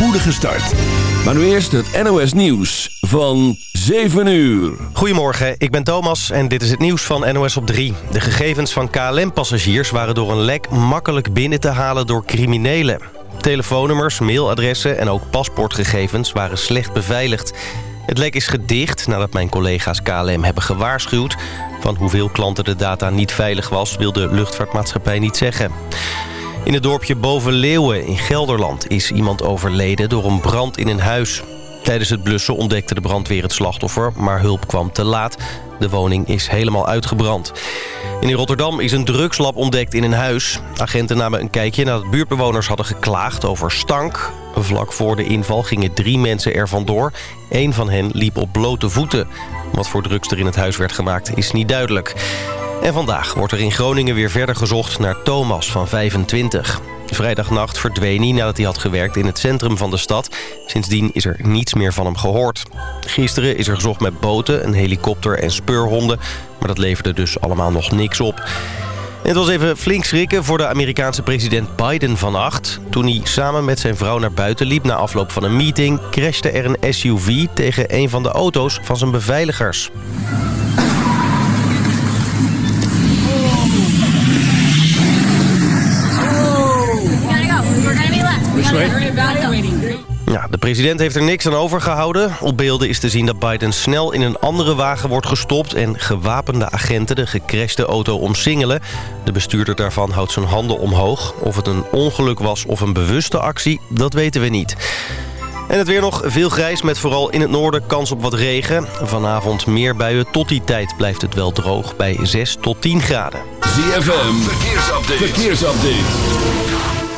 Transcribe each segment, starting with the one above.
spoedige start. Maar nu eerst het NOS Nieuws van 7 uur. Goedemorgen, ik ben Thomas en dit is het nieuws van NOS op 3. De gegevens van KLM-passagiers waren door een lek makkelijk binnen te halen door criminelen. Telefoonnummers, mailadressen en ook paspoortgegevens waren slecht beveiligd. Het lek is gedicht nadat mijn collega's KLM hebben gewaarschuwd. Van hoeveel klanten de data niet veilig was, wil de luchtvaartmaatschappij niet zeggen. In het dorpje Bovenleeuwen in Gelderland is iemand overleden door een brand in een huis. Tijdens het blussen ontdekte de brandweer het slachtoffer, maar hulp kwam te laat. De woning is helemaal uitgebrand. In Rotterdam is een drugslab ontdekt in een huis. Agenten namen een kijkje nadat buurtbewoners hadden geklaagd over stank. Vlak voor de inval gingen drie mensen er vandoor. Eén van hen liep op blote voeten. Wat voor drugs er in het huis werd gemaakt is niet duidelijk. En vandaag wordt er in Groningen weer verder gezocht naar Thomas van 25. Vrijdagnacht verdween hij nadat hij had gewerkt in het centrum van de stad. Sindsdien is er niets meer van hem gehoord. Gisteren is er gezocht met boten, een helikopter en speurhonden. Maar dat leverde dus allemaal nog niks op. het was even flink schrikken voor de Amerikaanse president Biden van 8. Toen hij samen met zijn vrouw naar buiten liep na afloop van een meeting... crashte er een SUV tegen een van de auto's van zijn beveiligers. Ja, de president heeft er niks aan overgehouden. Op beelden is te zien dat Biden snel in een andere wagen wordt gestopt... en gewapende agenten de gecrashte auto omsingelen. De bestuurder daarvan houdt zijn handen omhoog. Of het een ongeluk was of een bewuste actie, dat weten we niet. En het weer nog veel grijs met vooral in het noorden kans op wat regen. Vanavond meer buien. Tot die tijd blijft het wel droog bij 6 tot 10 graden. ZFM, verkeersupdate. verkeersupdate.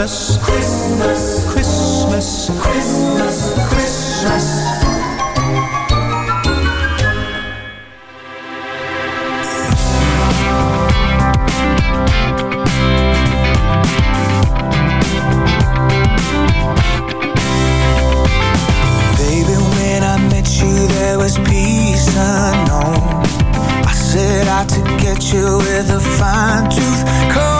Christmas, Christmas, Christmas, Christmas, Christmas. you with a fine tooth comb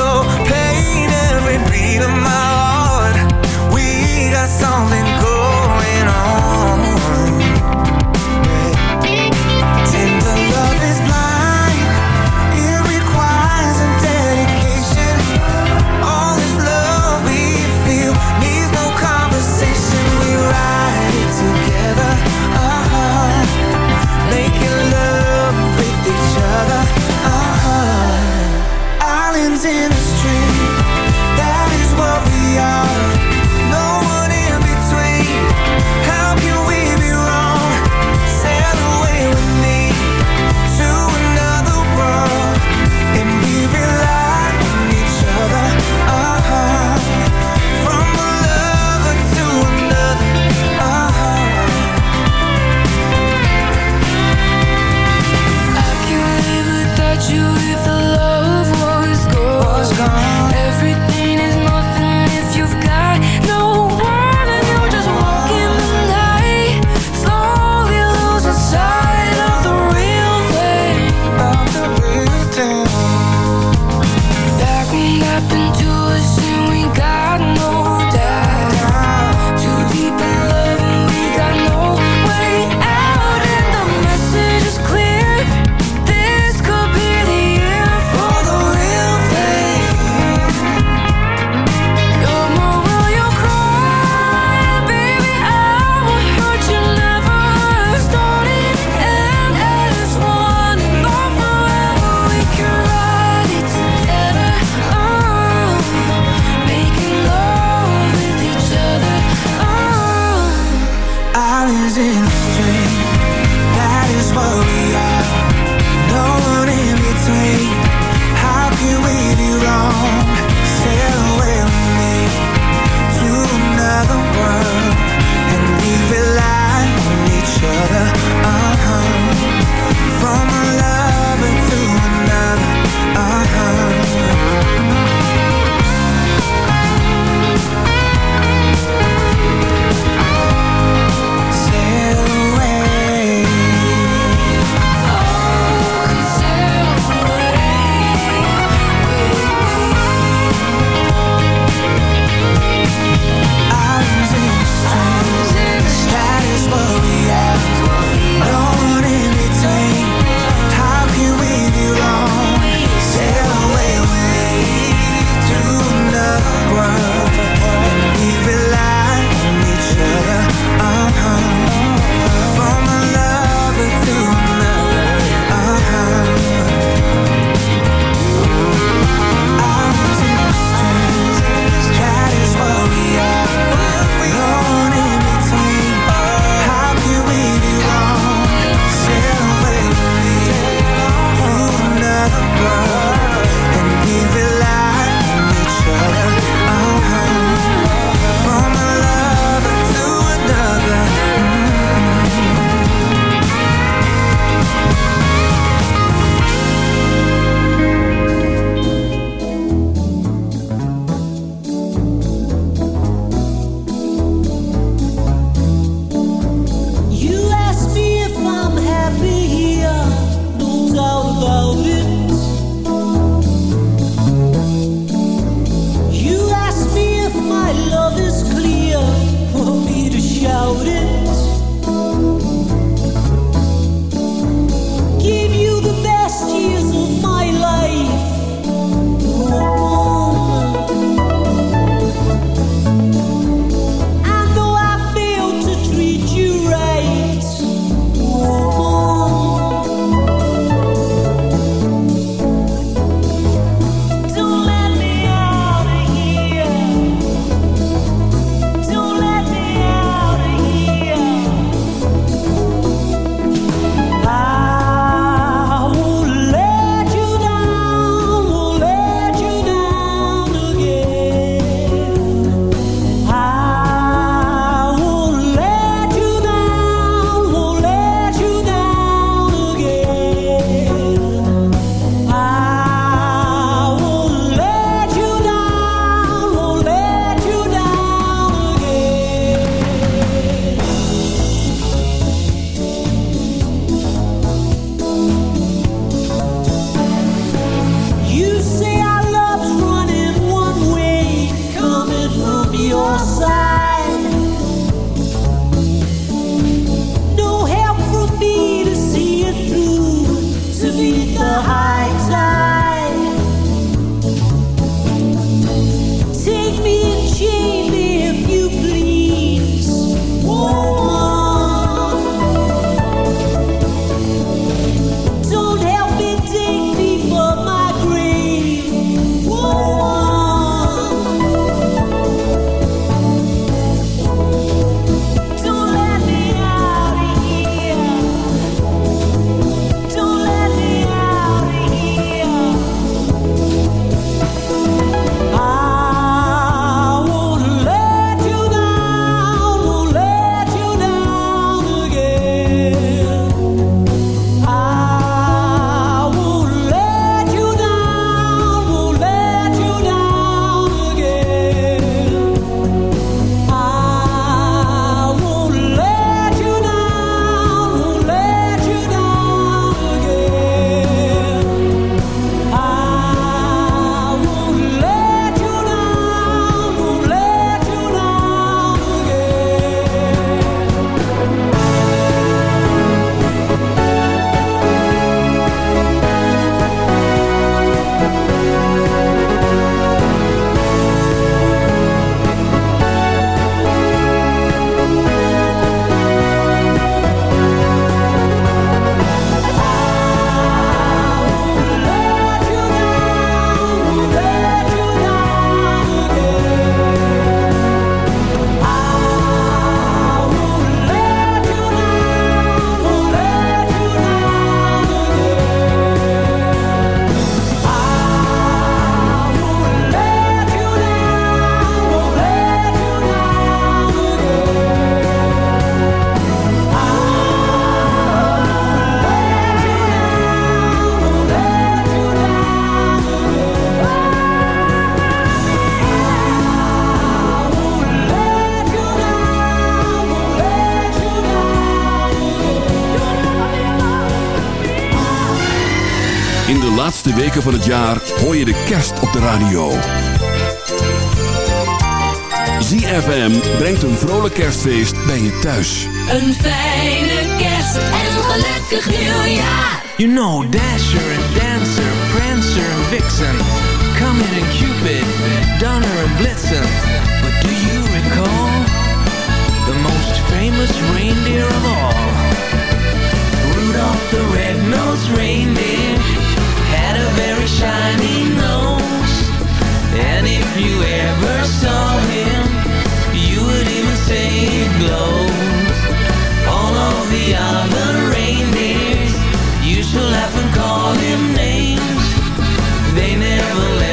In de laatste weken van het jaar hoor je de kerst op de radio. ZFM brengt een vrolijk kerstfeest bij je thuis. Een fijne kerst en een gelukkig nieuwjaar. You know Dasher and Dancer, Prancer and Vixen. Comet and Cupid, Donner and Blitzen. But do you recall the most famous reindeer of all? Rudolph the red-nosed reindeer. very shiny nose. And if you ever saw him, you would even say it glows. All of the other reindeers used to laugh and call him names. They never let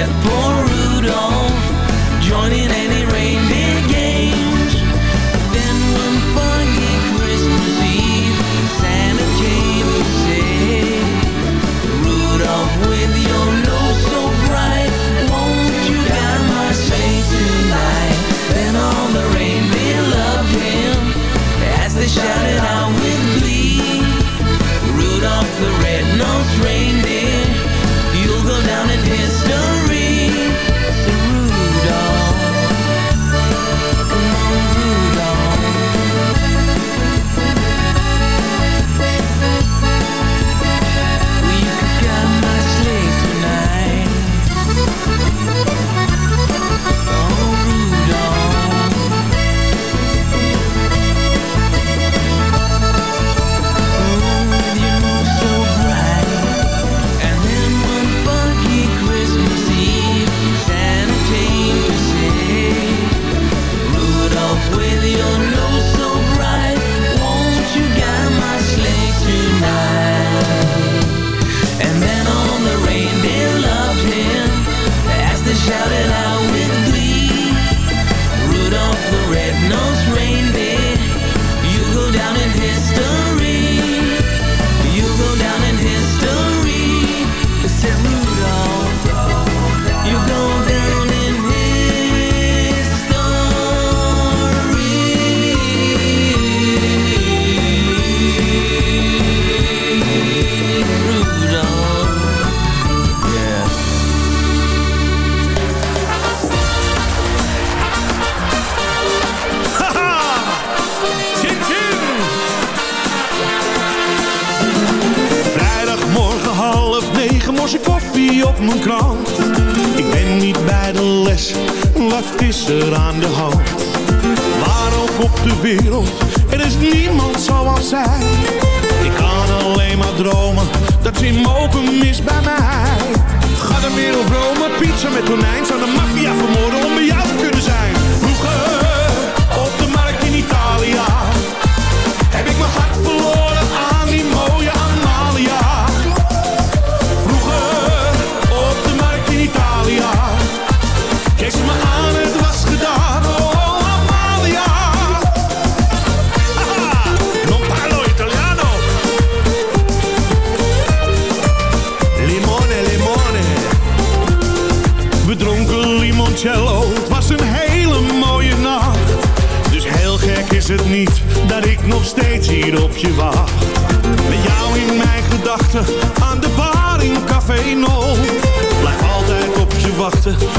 with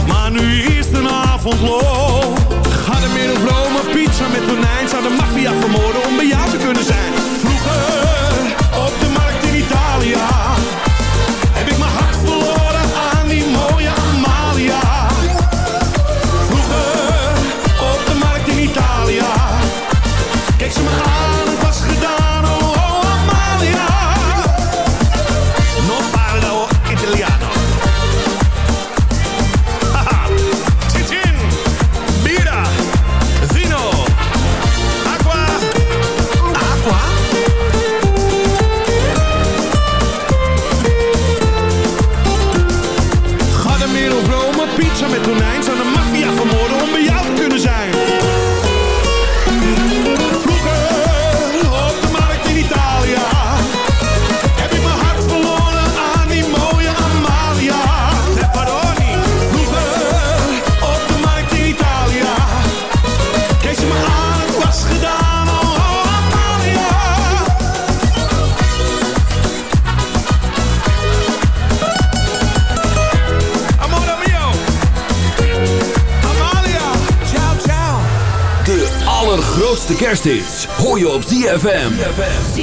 maar nu is de avond lo. Ga de middel vrome pizza met tonijn, zou de maffia vermoorden kerstdienst. Hoor je op ZFM.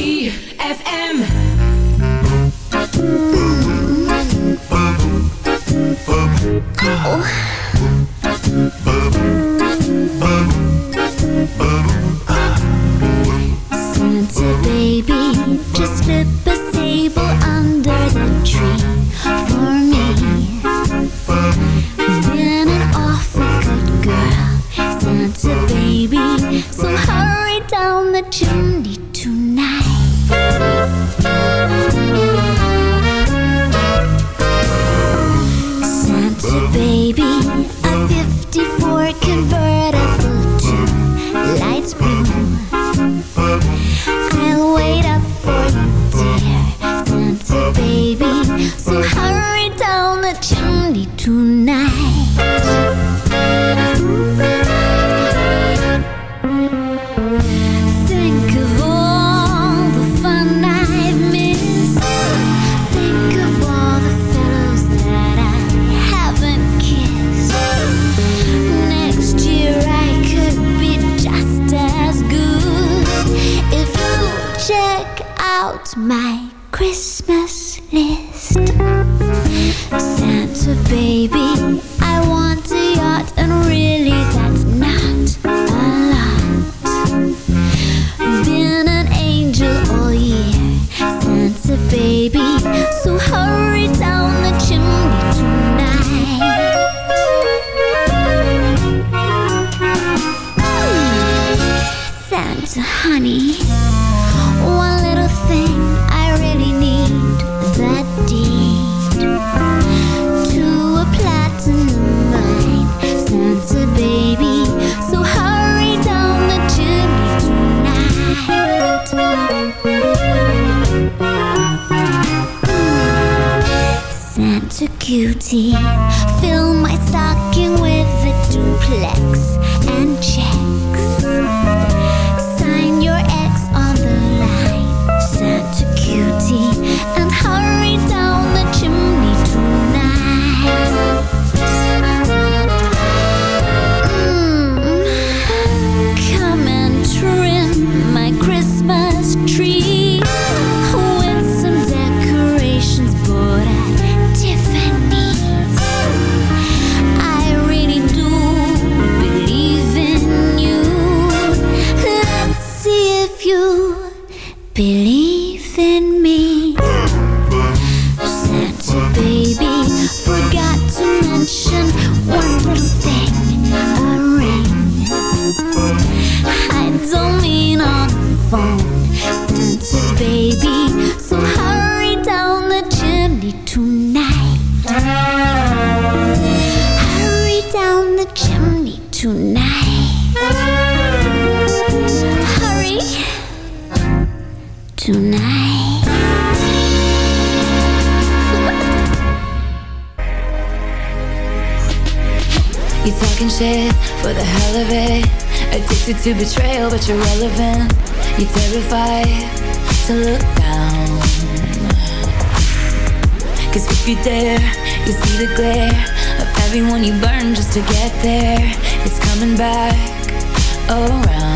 but you're relevant. You're terrified to look down. Cause if you dare, you see the glare of everyone you burn just to get there. It's coming back around.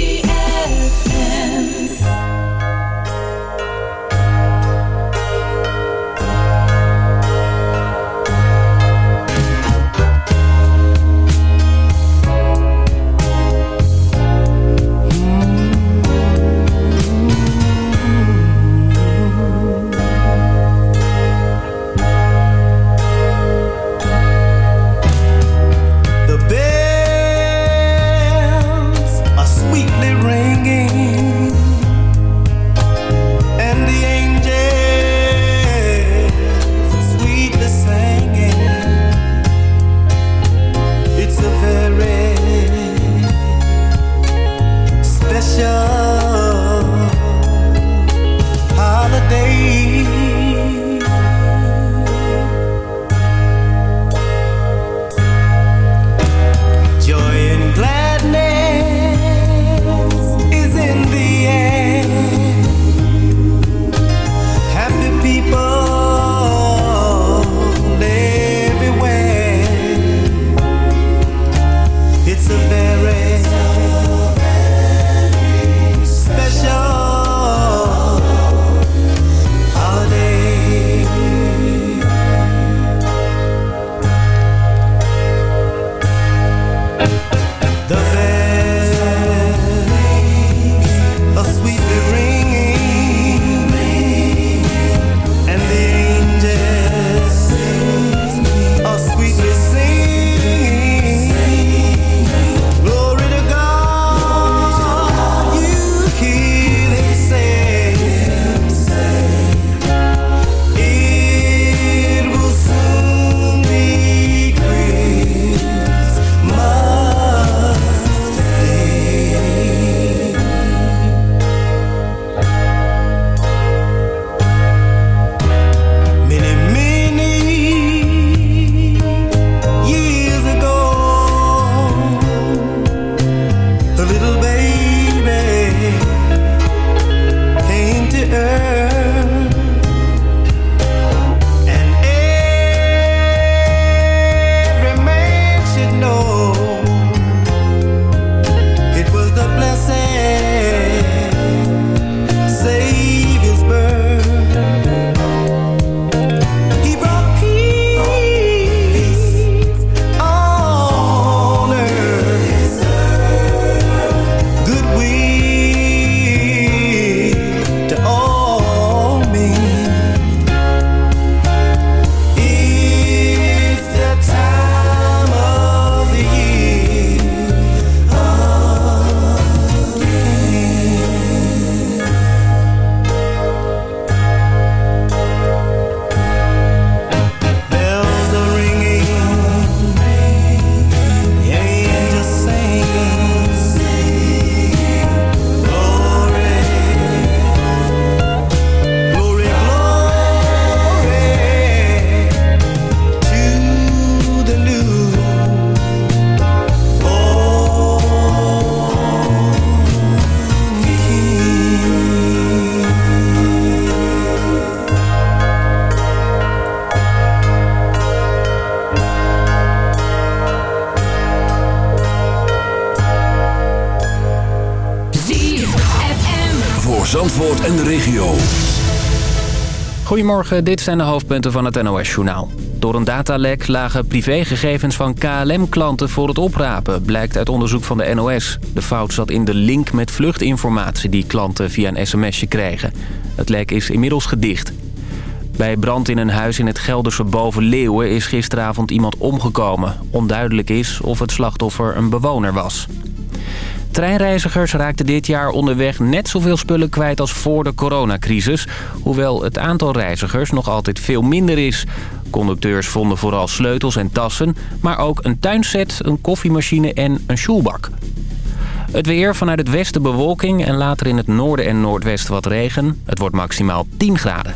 Zandvoort en de regio. Goedemorgen, dit zijn de hoofdpunten van het NOS-journaal. Door een datalek lagen privégegevens van KLM-klanten voor het oprapen... blijkt uit onderzoek van de NOS. De fout zat in de link met vluchtinformatie die klanten via een sms'je kregen. Het lek is inmiddels gedicht. Bij brand in een huis in het Gelderse Bovenleeuwen is gisteravond iemand omgekomen. Onduidelijk is of het slachtoffer een bewoner was. Treinreizigers raakten dit jaar onderweg net zoveel spullen kwijt als voor de coronacrisis. Hoewel het aantal reizigers nog altijd veel minder is. Conducteurs vonden vooral sleutels en tassen, maar ook een tuinset, een koffiemachine en een sjoelbak. Het weer vanuit het westen bewolking en later in het noorden en noordwesten wat regen. Het wordt maximaal 10 graden.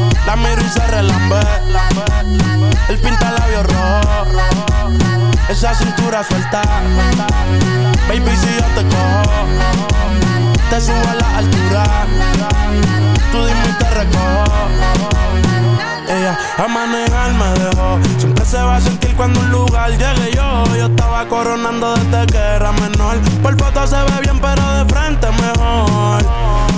La miro y se relambe. El pinta labios rojo. Esa cintura suelta. Baby, si yo te cojo, te subo a la altura. Tú dime y te. Ella a manejar me dejó. Siempre se va a sentir cuando un lugar llegue yo. Yo estaba coronando desde que era menor. Por foto se ve bien, pero.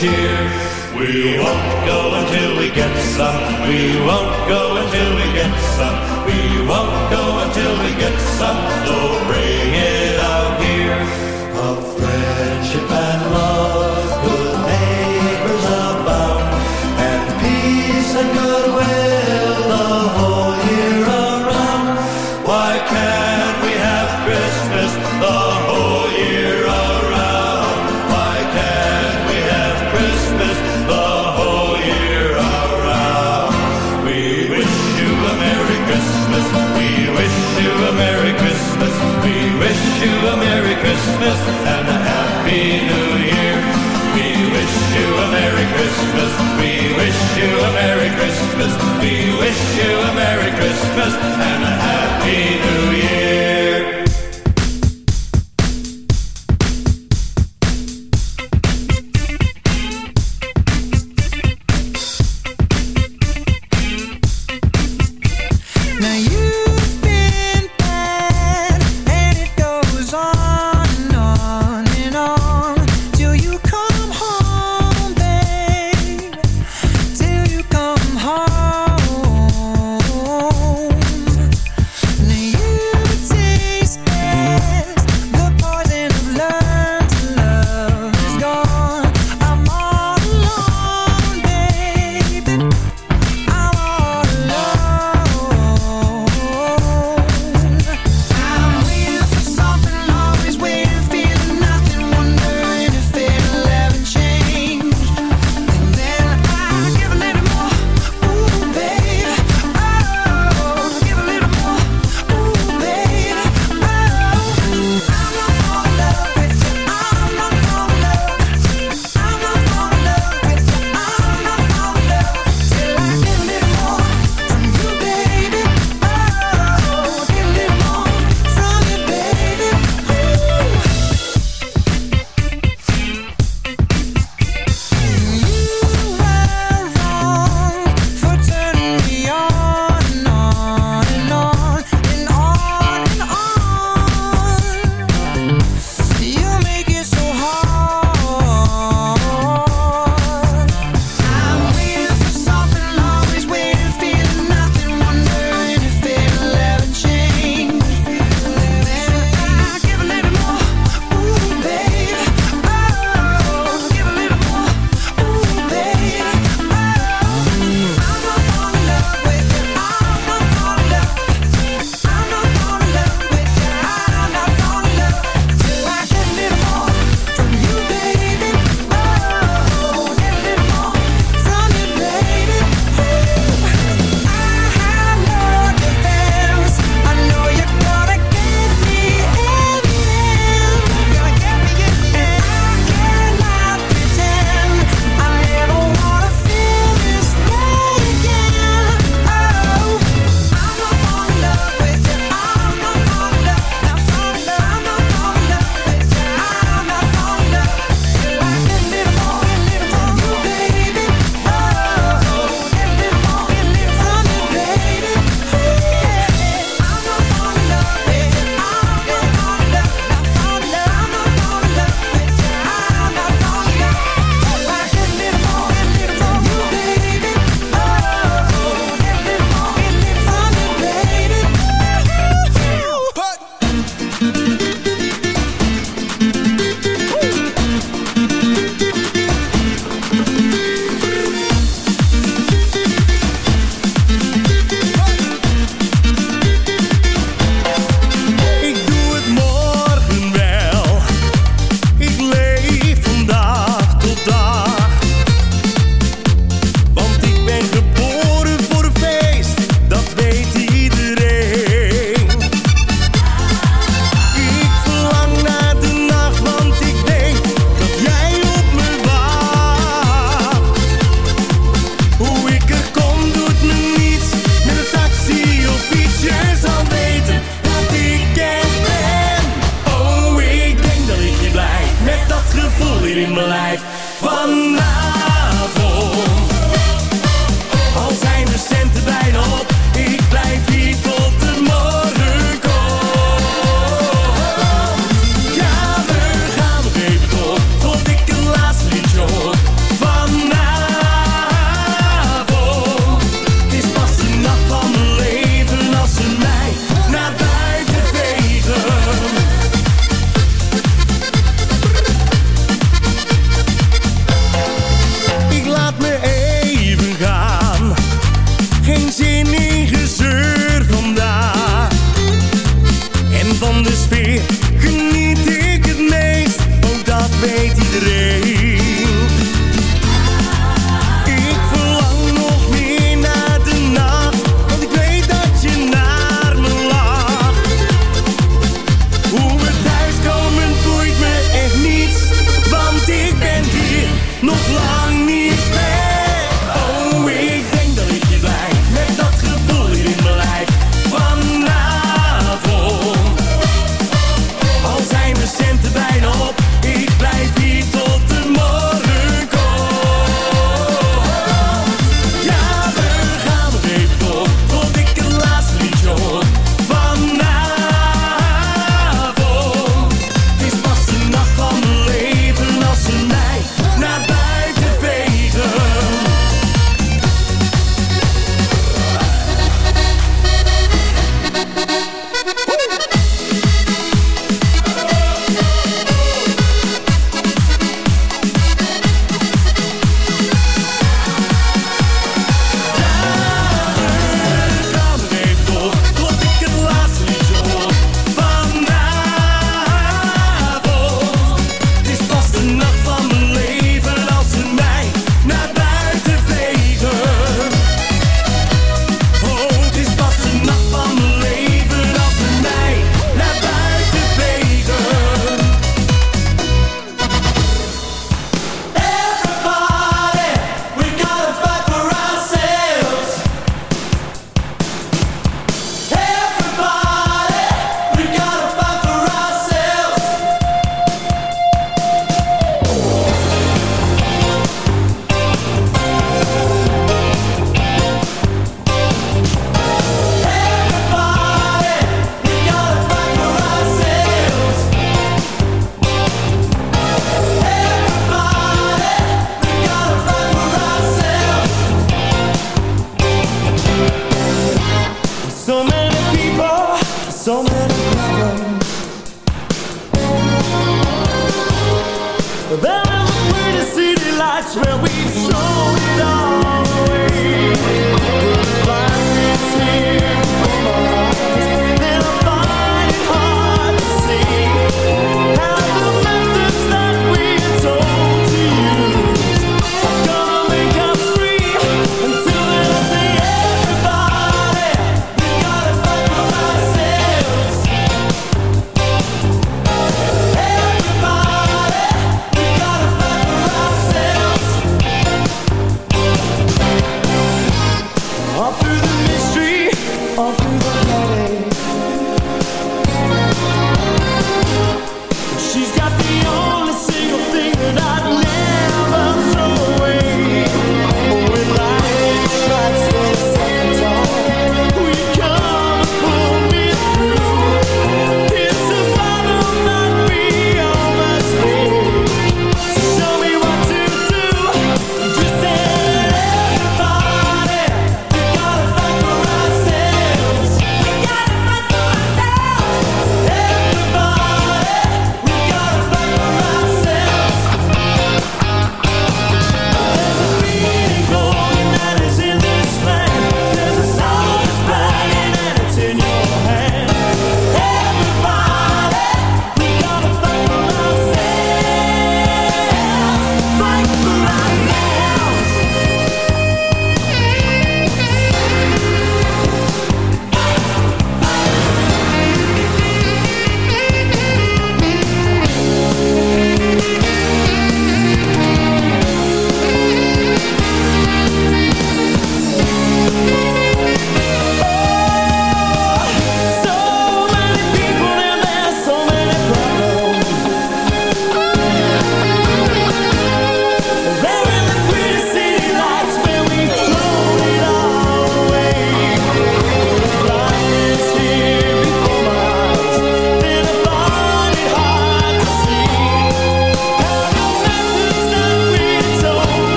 cheer. We won't go until we get some. We won't go until we get some. We won't go until we get some. So bring Christmas.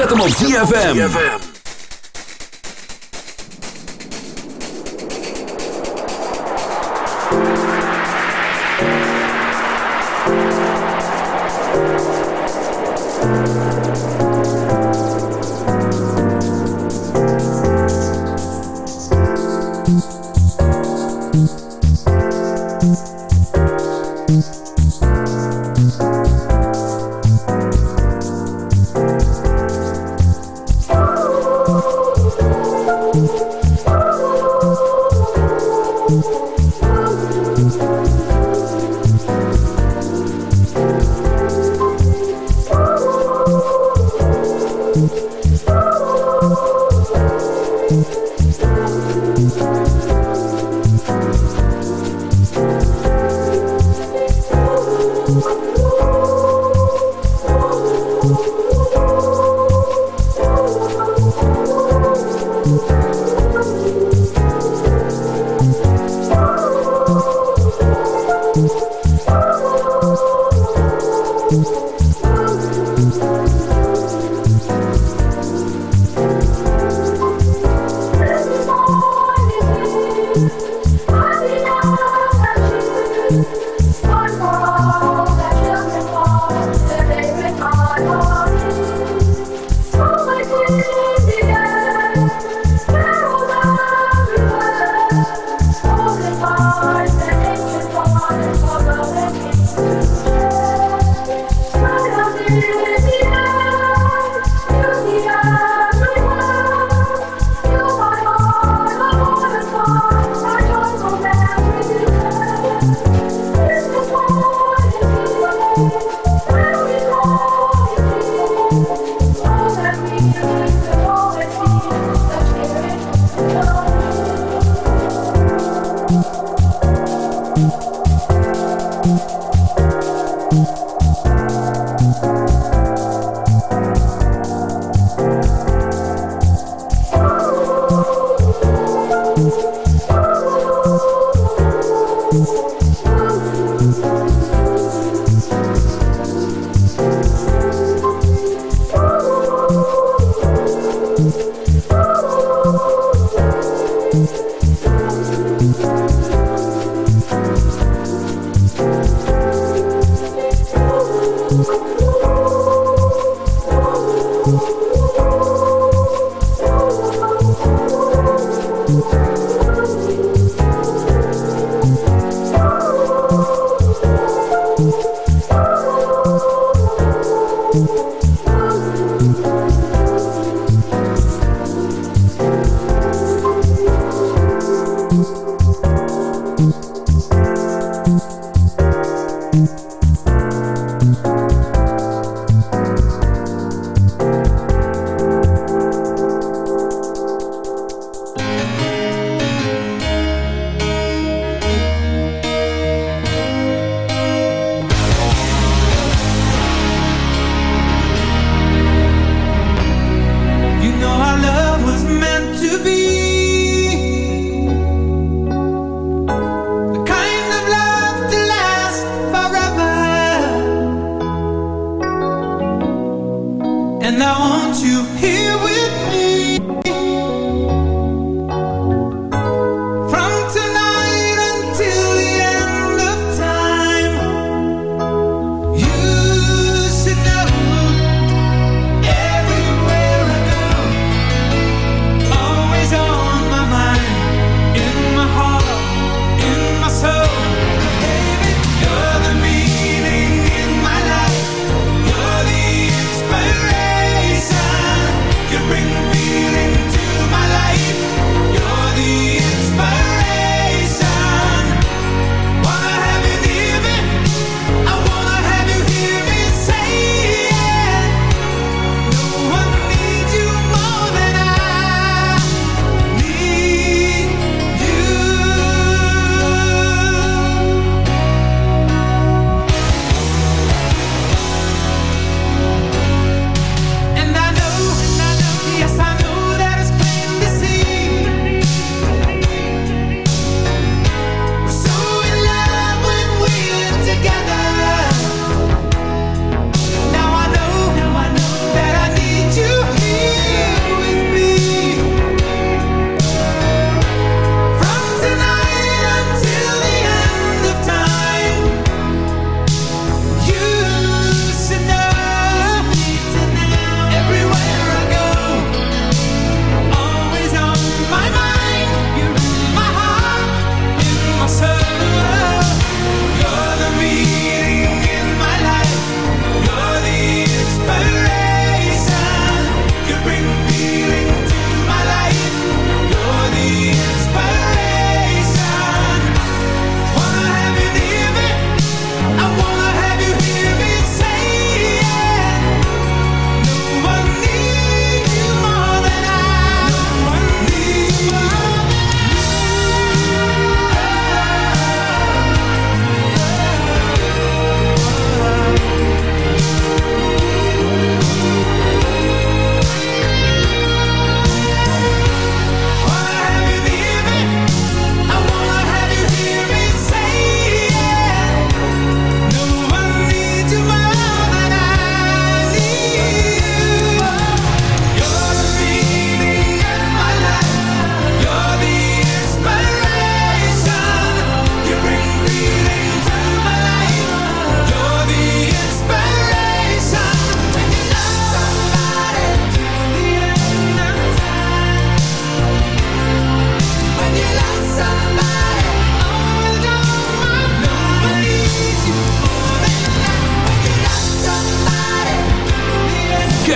Zet hem op ZFM.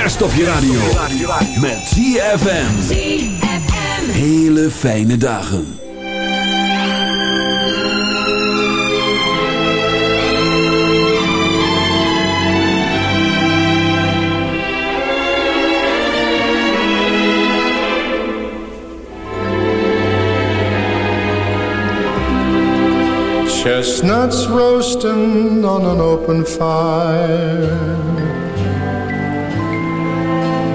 Op je radio. Met ZFM. ZFM. Hele fijne dagen. Chestnuts roasting on an open fire.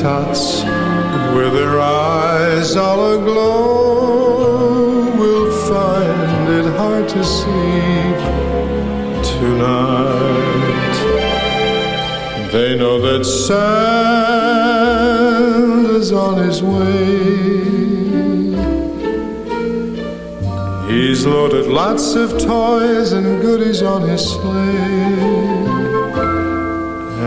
tots with their eyes all aglow will find it hard to sleep tonight. They know that Santa's on his way. He's loaded lots of toys and goodies on his sleigh.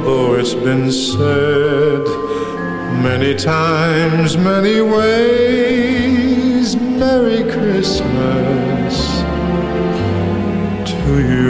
Although it's been said many times, many ways, Merry Christmas to you.